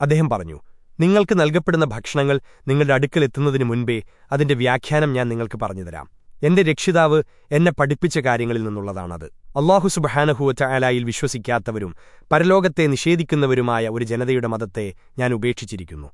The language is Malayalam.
അദ്ദേഹം പറഞ്ഞു നിങ്ങൾക്ക് നൽകപ്പെടുന്ന ഭക്ഷണങ്ങൾ നിങ്ങളുടെ അടുക്കലെത്തുന്നതിനു മുൻപേ അതിന്റെ വ്യാഖ്യാനം ഞാൻ നിങ്ങൾക്ക് പറഞ്ഞുതരാം എന്റെ രക്ഷിതാവ് എന്നെ പഠിപ്പിച്ച കാര്യങ്ങളിൽ നിന്നുള്ളതാണത്. അള്ളാഹു സുബഹാനഹുവറ്റ അലായിൽ വിശ്വസിക്കാത്തവരും പരലോകത്തെ നിഷേധിക്കുന്നവരുമായ ഒരു ജനതയുടെ മതത്തെ ഞാൻ ഉപേക്ഷിച്ചിരിക്കുന്നു.